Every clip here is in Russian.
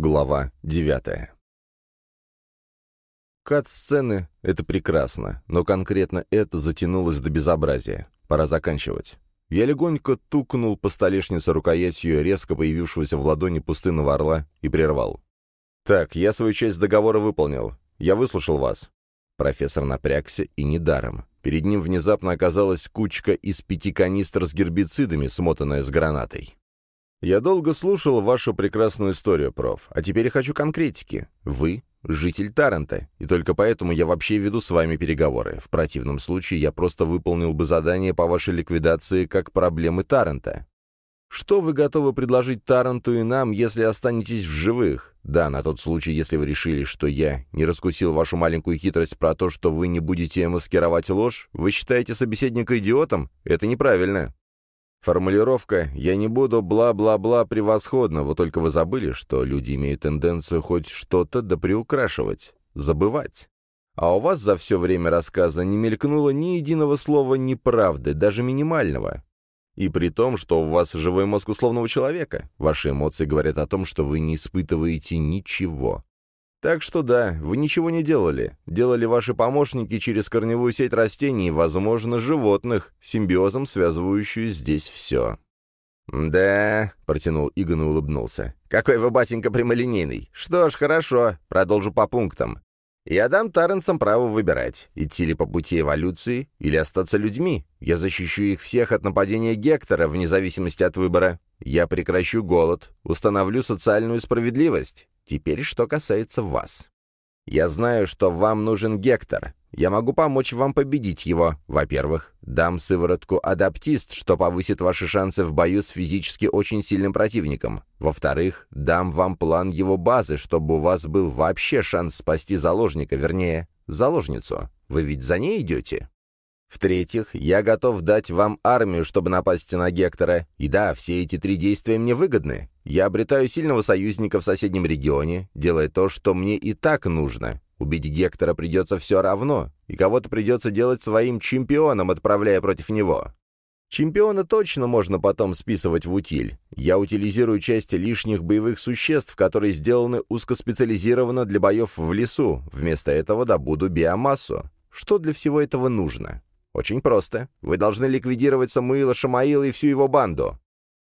Глава девятая. Кат-сцены — это прекрасно, но конкретно это затянулось до безобразия. Пора заканчивать. Я легонько тукнул по столешнице рукоятью резко появившегося в ладони пустынного орла и прервал. «Так, я свою часть договора выполнил. Я выслушал вас». Профессор напрягся, и недаром. Перед ним внезапно оказалась кучка из пяти канистр с гербицидами, смотанная с гранатой. «Я долго слушал вашу прекрасную историю, проф, а теперь хочу конкретики. Вы — житель Таранта, и только поэтому я вообще веду с вами переговоры. В противном случае я просто выполнил бы задание по вашей ликвидации как проблемы Таранта. Что вы готовы предложить Таранту и нам, если останетесь в живых? Да, на тот случай, если вы решили, что я не раскусил вашу маленькую хитрость про то, что вы не будете маскировать ложь, вы считаете собеседника идиотом? Это неправильно. Формулировка «я не буду бла-бла-бла» превосходна, вот только вы забыли, что люди имеют тенденцию хоть что-то да приукрашивать, забывать. А у вас за все время рассказа не мелькнуло ни единого слова неправды, даже минимального. И при том, что у вас живой мозг условного человека. Ваши эмоции говорят о том, что вы не испытываете ничего. Так что да, вы ничего не делали. Делали ваши помощники через корневую сеть растений, возможно, животных, симбиозом связывающую здесь все. «Да», — протянул Игон и улыбнулся. «Какой вы, батенька, прямолинейный. Что ж, хорошо, продолжу по пунктам. Я дам Тарренсам право выбирать, идти ли по пути эволюции или остаться людьми. Я защищу их всех от нападения Гектора, вне зависимости от выбора. Я прекращу голод, установлю социальную справедливость. Теперь что касается вас. Я знаю, что вам нужен Гектор. Я могу помочь вам победить его. Во-первых, дам сыворотку Адаптист, что повысит ваши шансы в бою с физически очень сильным противником. Во-вторых, дам вам план его базы, чтобы у вас был вообще шанс спасти заложника, вернее, заложницу. Вы ведь за ней идете? В-третьих, я готов дать вам армию, чтобы напасть на Гектора. И да, все эти три действия мне выгодны. Я обретаю сильного союзника в соседнем регионе, делая то, что мне и так нужно. Убить Гектора придется все равно, и кого-то придется делать своим чемпионом, отправляя против него. Чемпиона точно можно потом списывать в утиль. Я утилизирую часть лишних боевых существ, которые сделаны узкоспециализированно для боев в лесу. Вместо этого добуду биомассу. Что для всего этого нужно? Очень просто. Вы должны ликвидировать Самуила Шамаила и всю его банду.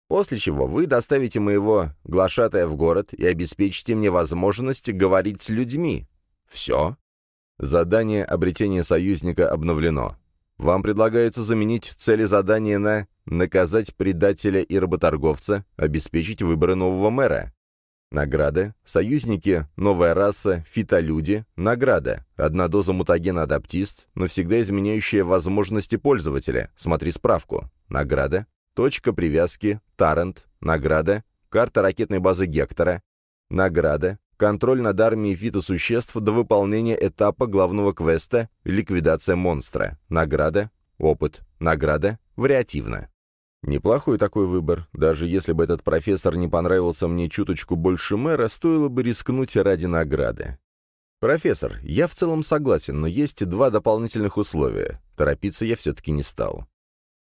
После чего вы доставите моего глашатая в город и обеспечите мне возможность говорить с людьми. Все. Задание обретения союзника обновлено. Вам предлагается заменить цели задания на «наказать предателя и работорговца», «обеспечить выборы нового мэра». Награда. Союзники, новая раса, фитолюди. Награда. Одна доза мутагена адаптист, навсегда изменяющая возможности пользователя. Смотри справку. Награда. Точка привязки. Таррент. Награда. Карта ракетной базы Гектора. Награда. Контроль над армией фитосуществ до выполнения этапа главного квеста «Ликвидация монстра». Награда. Опыт. Награда. Вариативно. Неплохой такой выбор. Даже если бы этот профессор не понравился мне чуточку больше мэра, стоило бы рискнуть ради награды. «Профессор, я в целом согласен, но есть два дополнительных условия. Торопиться я все-таки не стал.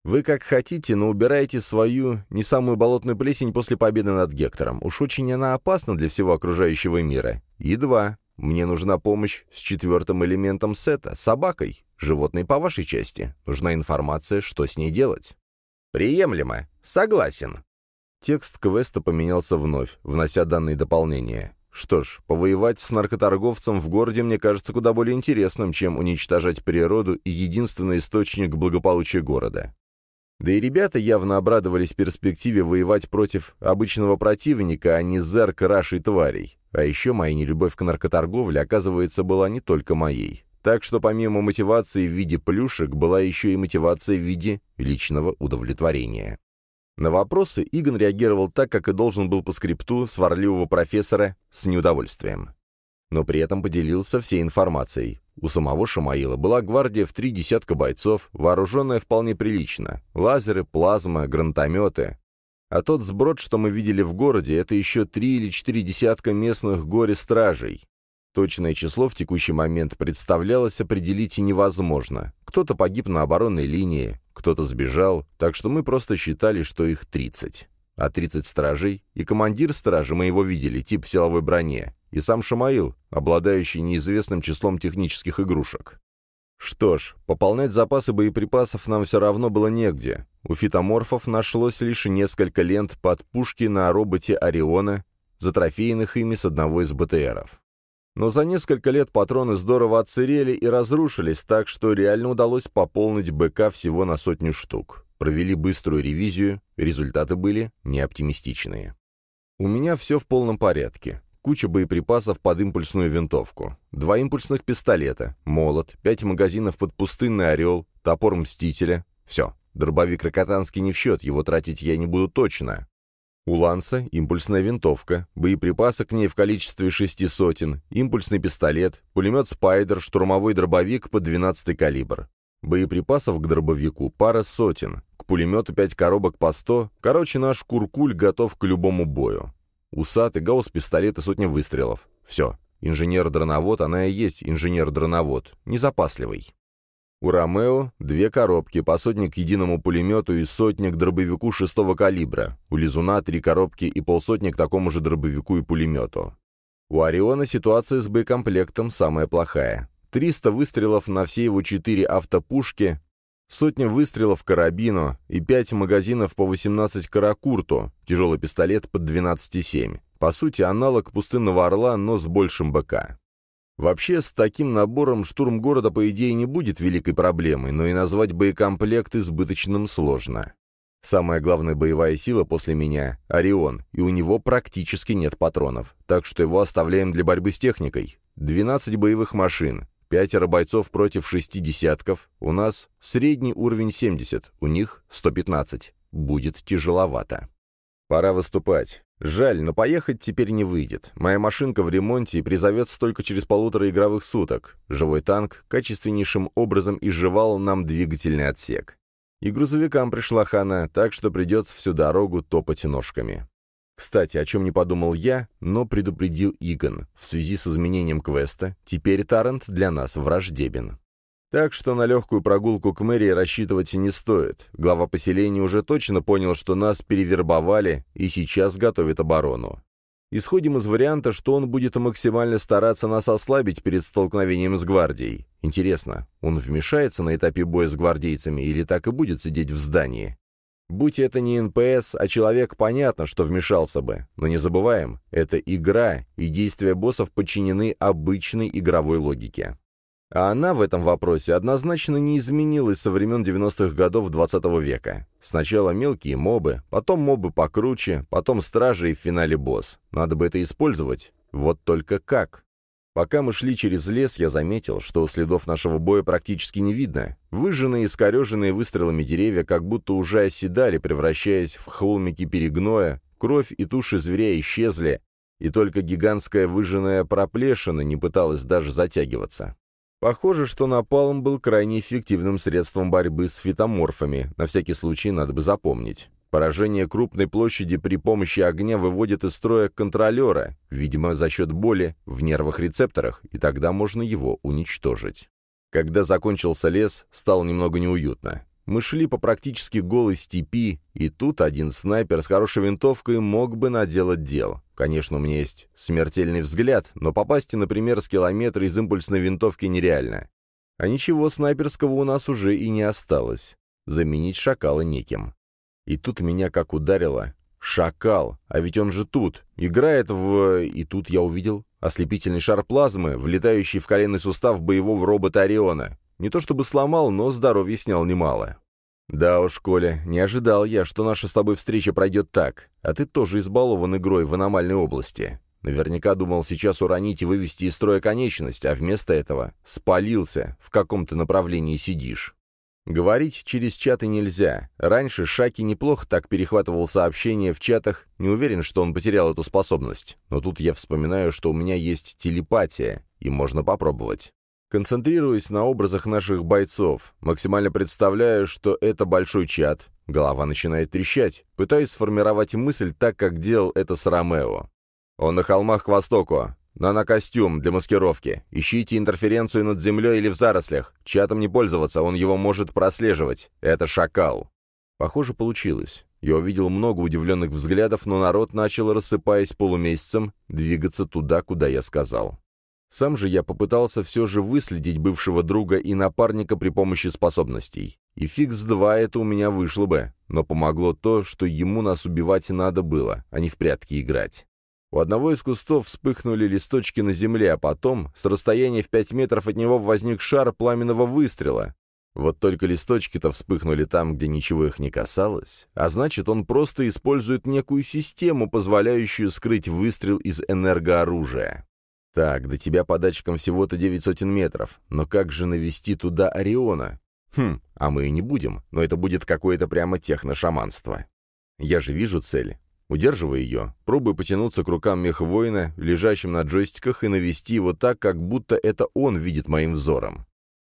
Вы как хотите, но убирайте свою не самую болотную плесень после победы над Гектором. Уж очень она опасна для всего окружающего мира. И два. Мне нужна помощь с четвертым элементом сета, собакой, животной по вашей части. Нужна информация, что с ней делать. «Приемлемо. Согласен». Текст квеста поменялся вновь, внося данные дополнения. Что ж, повоевать с наркоторговцем в городе мне кажется куда более интересным, чем уничтожать природу и единственный источник благополучия города. Да и ребята явно обрадовались перспективе воевать против обычного противника, а не зерк рашей тварей. А еще моя нелюбовь к наркоторговле, оказывается, была не только моей. Так что помимо мотивации в виде плюшек была еще и мотивация в виде личного удовлетворения. На вопросы Игон реагировал так, как и должен был по скрипту сварливого профессора с неудовольствием. Но при этом поделился всей информацией. У самого Шамаила была гвардия в три десятка бойцов, вооруженная вполне прилично. Лазеры, плазма, гранатометы. А тот сброд, что мы видели в городе, это еще три или четыре десятка местных горе-стражей. Точное число в текущий момент представлялось определить невозможно. Кто-то погиб на оборонной линии, кто-то сбежал, так что мы просто считали, что их 30. а 30 стражей, и командир стражи мы его видели, тип в силовой броне, и сам Шамаил, обладающий неизвестным числом технических игрушек. Что ж, пополнять запасы боеприпасов нам все равно было негде. У фитоморфов нашлось лишь несколько лент под пушки на роботе Ориона, затрофейных ими с одного из БТРов. Но за несколько лет патроны здорово отсырели и разрушились, так что реально удалось пополнить БК всего на сотню штук. Провели быструю ревизию, результаты были неоптимистичные. У меня все в полном порядке. Куча боеприпасов под импульсную винтовку, два импульсных пистолета, молот, пять магазинов под пустынный орел, топор Мстителя. Все, дробовик Рокотанский не в счет, его тратить я не буду точно. У Ланса импульсная винтовка, боеприпасы к ней в количестве шести сотен, импульсный пистолет, пулемет «Спайдер», штурмовой дробовик под 12 калибр. Боеприпасов к дробовику пара сотен, к пулемету пять коробок по сто. Короче, наш куркуль готов к любому бою. Усатый, гаусс, пистолет и сотня выстрелов. Все. Инженер-дроновод, она и есть инженер-дроновод. Незапасливый. У Ромео две коробки, по сотне к единому пулемету и сотня к дробовику шестого калибра. У Лизуна три коробки и полсотни к такому же дробовику и пулемету. У Ориона ситуация с боекомплектом самая плохая. 300 выстрелов на все его четыре автопушки, сотня выстрелов карабину и пять магазинов по 18 каракурту, тяжелый пистолет под 12,7. По сути, аналог пустынного орла, но с большим БК. Вообще, с таким набором штурм города, по идее, не будет великой проблемой, но и назвать боекомплект избыточным сложно. Самая главная боевая сила после меня — Орион, и у него практически нет патронов, так что его оставляем для борьбы с техникой. 12 боевых машин, пятеро бойцов против шести десятков, у нас средний уровень 70, у них 115. Будет тяжеловато. Пора выступать. Жаль, но поехать теперь не выйдет. Моя машинка в ремонте и призовется только через полутора игровых суток. Живой танк качественнейшим образом изживал нам двигательный отсек. И грузовикам пришла хана, так что придется всю дорогу топать ножками. Кстати, о чем не подумал я, но предупредил Игон. В связи с изменением квеста, теперь Тарант для нас враждебен. Так что на легкую прогулку к мэрии рассчитывать не стоит. Глава поселения уже точно понял, что нас перевербовали и сейчас готовит оборону. Исходим из варианта, что он будет максимально стараться нас ослабить перед столкновением с гвардией. Интересно, он вмешается на этапе боя с гвардейцами или так и будет сидеть в здании? Будь это не НПС, а человек, понятно, что вмешался бы. Но не забываем, это игра, и действия боссов подчинены обычной игровой логике. А она в этом вопросе однозначно не изменилась со времен 90-х годов 20 -го века. Сначала мелкие мобы, потом мобы покруче, потом стражи и в финале босс. Надо бы это использовать. Вот только как? Пока мы шли через лес, я заметил, что следов нашего боя практически не видно. Выжженные и скореженные выстрелами деревья как будто уже оседали, превращаясь в холмики перегноя, кровь и туши зверя исчезли, и только гигантская выжженная проплешина не пыталась даже затягиваться. Похоже, что напалм был крайне эффективным средством борьбы с фитоморфами, на всякий случай надо бы запомнить. Поражение крупной площади при помощи огня выводит из строя контролера, видимо, за счет боли в нервах рецепторах, и тогда можно его уничтожить. Когда закончился лес, стало немного неуютно. Мы шли по практически голой степи, и тут один снайпер с хорошей винтовкой мог бы наделать дел. Конечно, у меня есть смертельный взгляд, но попасть, например, с километра из импульсной винтовки нереально. А ничего снайперского у нас уже и не осталось. Заменить шакала неким. И тут меня как ударило. Шакал, а ведь он же тут, играет в... И тут я увидел ослепительный шар плазмы, влетающий в коленный сустав боевого робота Ориона. Не то чтобы сломал, но здоровье снял немало. «Да уж, Коля, не ожидал я, что наша с тобой встреча пройдет так. А ты тоже избалован игрой в аномальной области. Наверняка думал сейчас уронить и вывести из строя конечность, а вместо этого спалился, в каком-то направлении сидишь». Говорить через чаты нельзя. Раньше Шаки неплохо так перехватывал сообщения в чатах, не уверен, что он потерял эту способность. Но тут я вспоминаю, что у меня есть телепатия, и можно попробовать. Концентрируясь на образах наших бойцов, максимально представляю, что это большой чат. Голова начинает трещать, пытаясь сформировать мысль так, как делал это с Ромео. Он на холмах к востоку. Нанокостюм для маскировки. Ищите интерференцию над землей или в зарослях. Чатом не пользоваться, он его может прослеживать. Это шакал. Похоже, получилось. Я увидел много удивленных взглядов, но народ начал, рассыпаясь полумесяцем, двигаться туда, куда я сказал. Сам же я попытался все же выследить бывшего друга и напарника при помощи способностей. И фиг с два это у меня вышло бы, но помогло то, что ему нас убивать надо было, а не в прятки играть. У одного из кустов вспыхнули листочки на земле, а потом, с расстояния в пять метров от него возник шар пламенного выстрела, вот только листочки-то вспыхнули там, где ничего их не касалось, а значит, он просто использует некую систему, позволяющую скрыть выстрел из энергооружия. Так, до тебя по датчикам всего-то девять сотен метров, но как же навести туда Ориона? Хм, а мы и не будем, но это будет какое-то прямо техношаманство. Я же вижу цель. Удерживая ее, пробую потянуться к рукам мехвоина, лежащим на джойстиках, и навести его так, как будто это он видит моим взором.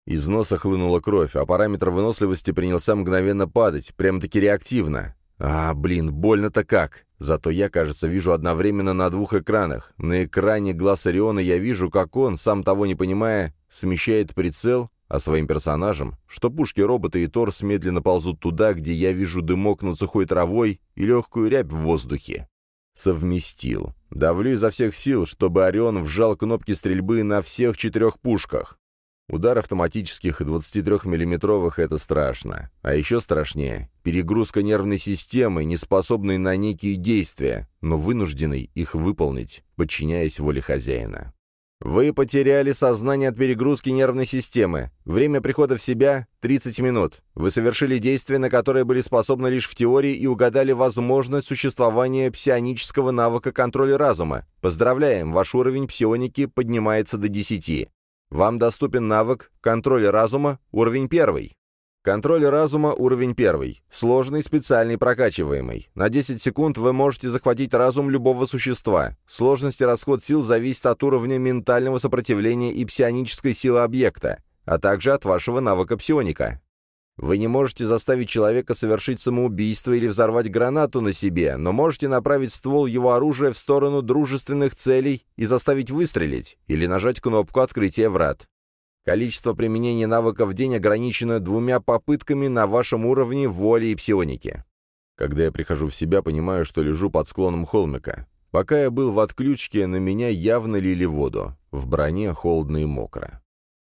Из носа хлынула кровь, а параметр выносливости принялся мгновенно падать, прямо-таки реактивно. А, блин, больно-то как. Зато я, кажется, вижу одновременно на двух экранах. На экране глаз Ориона я вижу, как он, сам того не понимая, смещает прицел, а своим персонажем, что пушки робота и торс медленно ползут туда, где я вижу дымок над сухой травой и легкую рябь в воздухе. Совместил. Давлю изо всех сил, чтобы Орион вжал кнопки стрельбы на всех четырех пушках. Удар автоматических и 23-миллиметровых — это страшно. А еще страшнее — перегрузка нервной системы, не способной на некие действия, но вынужденной их выполнить, подчиняясь воле хозяина. Вы потеряли сознание от перегрузки нервной системы. Время прихода в себя — 30 минут. Вы совершили действия, на которые были способны лишь в теории и угадали возможность существования псионического навыка контроля разума. Поздравляем, ваш уровень псионики поднимается до 10. Вам доступен навык «Контроль разума» уровень 1. Контроль разума уровень 1. Сложный, специальный, прокачиваемый. На 10 секунд вы можете захватить разум любого существа. Сложность и расход сил зависит от уровня ментального сопротивления и псионической силы объекта, а также от вашего навыка псионика. Вы не можете заставить человека совершить самоубийство или взорвать гранату на себе, но можете направить ствол его оружия в сторону дружественных целей и заставить выстрелить, или нажать кнопку открытия врат. Количество применения навыка в день ограничено двумя попытками на вашем уровне воли и псионики. Когда я прихожу в себя, понимаю, что лежу под склоном холмика. Пока я был в отключке, на меня явно лили воду. В броне холодно и мокро.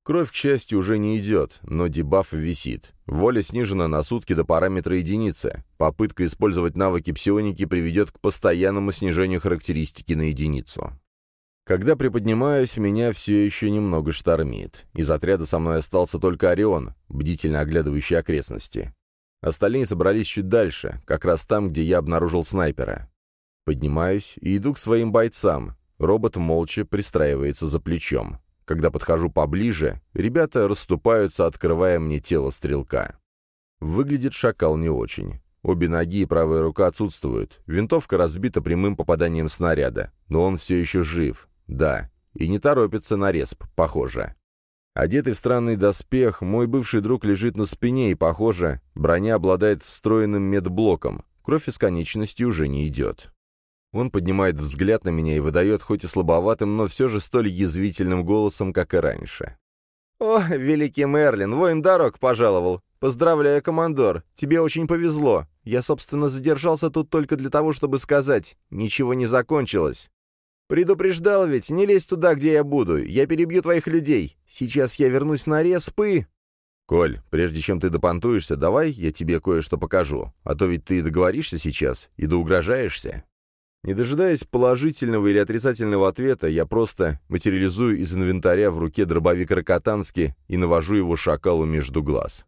Кровь, к счастью, уже не идет, но дебаф висит. Воля снижена на сутки до параметра единицы. Попытка использовать навыки псионики приведет к постоянному снижению характеристики на единицу. Когда приподнимаюсь, меня все еще немного штормит. Из отряда со мной остался только Орион, бдительно оглядывающий окрестности. Остальные собрались чуть дальше, как раз там, где я обнаружил снайпера. Поднимаюсь и иду к своим бойцам. Робот молча пристраивается за плечом. Когда подхожу поближе, ребята расступаются, открывая мне тело стрелка. Выглядит шакал не очень. Обе ноги и правая рука отсутствуют. Винтовка разбита прямым попаданием снаряда. Но он все еще жив. Да. И не торопится на респ, похоже. Одетый в странный доспех, мой бывший друг лежит на спине, и, похоже, броня обладает встроенным медблоком. Кровь из конечности уже не идет. Он поднимает взгляд на меня и выдает хоть и слабоватым, но все же столь язвительным голосом, как и раньше. «О, великий Мерлин, воин дорог пожаловал. Поздравляю, командор, тебе очень повезло. Я, собственно, задержался тут только для того, чтобы сказать, ничего не закончилось. Предупреждал ведь, не лезь туда, где я буду, я перебью твоих людей. Сейчас я вернусь на респы. «Коль, прежде чем ты допонтуешься, давай я тебе кое-что покажу, а то ведь ты договоришься сейчас и доугрожаешься». Не дожидаясь положительного или отрицательного ответа, я просто материализую из инвентаря в руке дробовик Рокотански и навожу его шакалу между глаз.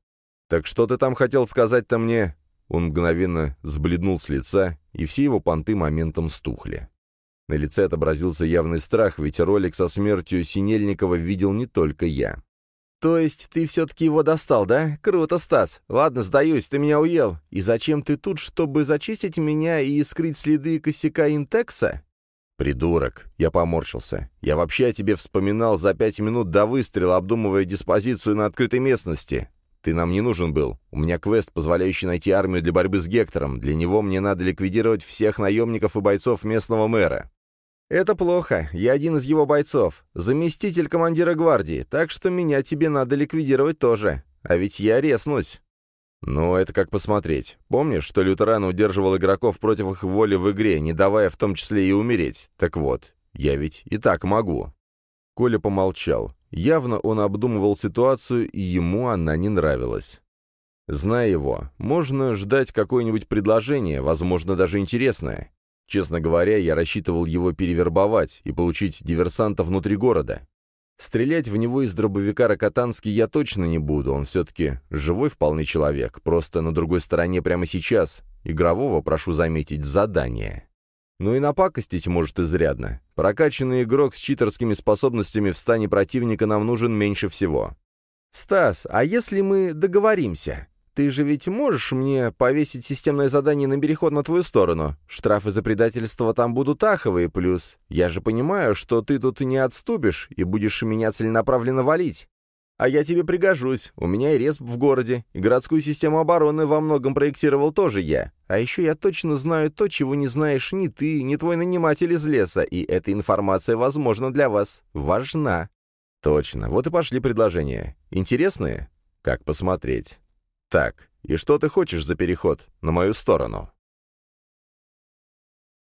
«Так что ты там хотел сказать-то мне?» Он мгновенно сбледнул с лица, и все его понты моментом стухли. На лице отобразился явный страх, ведь ролик со смертью Синельникова видел не только я. «То есть ты все-таки его достал, да? Круто, Стас. Ладно, сдаюсь, ты меня уел. И зачем ты тут, чтобы зачистить меня и скрыть следы косяка Интекса?» «Придурок!» — я поморщился. «Я вообще о тебе вспоминал за пять минут до выстрела, обдумывая диспозицию на открытой местности. Ты нам не нужен был. У меня квест, позволяющий найти армию для борьбы с Гектором. Для него мне надо ликвидировать всех наемников и бойцов местного мэра. «Это плохо. Я один из его бойцов. Заместитель командира гвардии, так что меня тебе надо ликвидировать тоже. А ведь я резнусь». «Ну, это как посмотреть. Помнишь, что Лютеран удерживал игроков против их воли в игре, не давая в том числе и умереть? Так вот, я ведь и так могу». Коля помолчал. Явно он обдумывал ситуацию, и ему она не нравилась. Зная его, можно ждать какое-нибудь предложение, возможно, даже интересное. Честно говоря, я рассчитывал его перевербовать и получить диверсанта внутри города. Стрелять в него из дробовика Рокотанский я точно не буду, он все-таки живой вполне человек, просто на другой стороне прямо сейчас. Игрового, прошу заметить, задание. Ну и напакостить может изрядно. Прокачанный игрок с читерскими способностями в стане противника нам нужен меньше всего. «Стас, а если мы договоримся?» Ты же ведь можешь мне повесить системное задание на переход на твою сторону? Штрафы за предательство там будут аховые, плюс я же понимаю, что ты тут не отступишь и будешь меня целенаправленно валить. А я тебе пригожусь. У меня и респ в городе, и городскую систему обороны во многом проектировал тоже я. А еще я точно знаю то, чего не знаешь ни ты, ни твой наниматель из леса, и эта информация, возможно, для вас важна. Точно. Вот и пошли предложения. Интересные? Как посмотреть. Так, и что ты хочешь за переход на мою сторону?»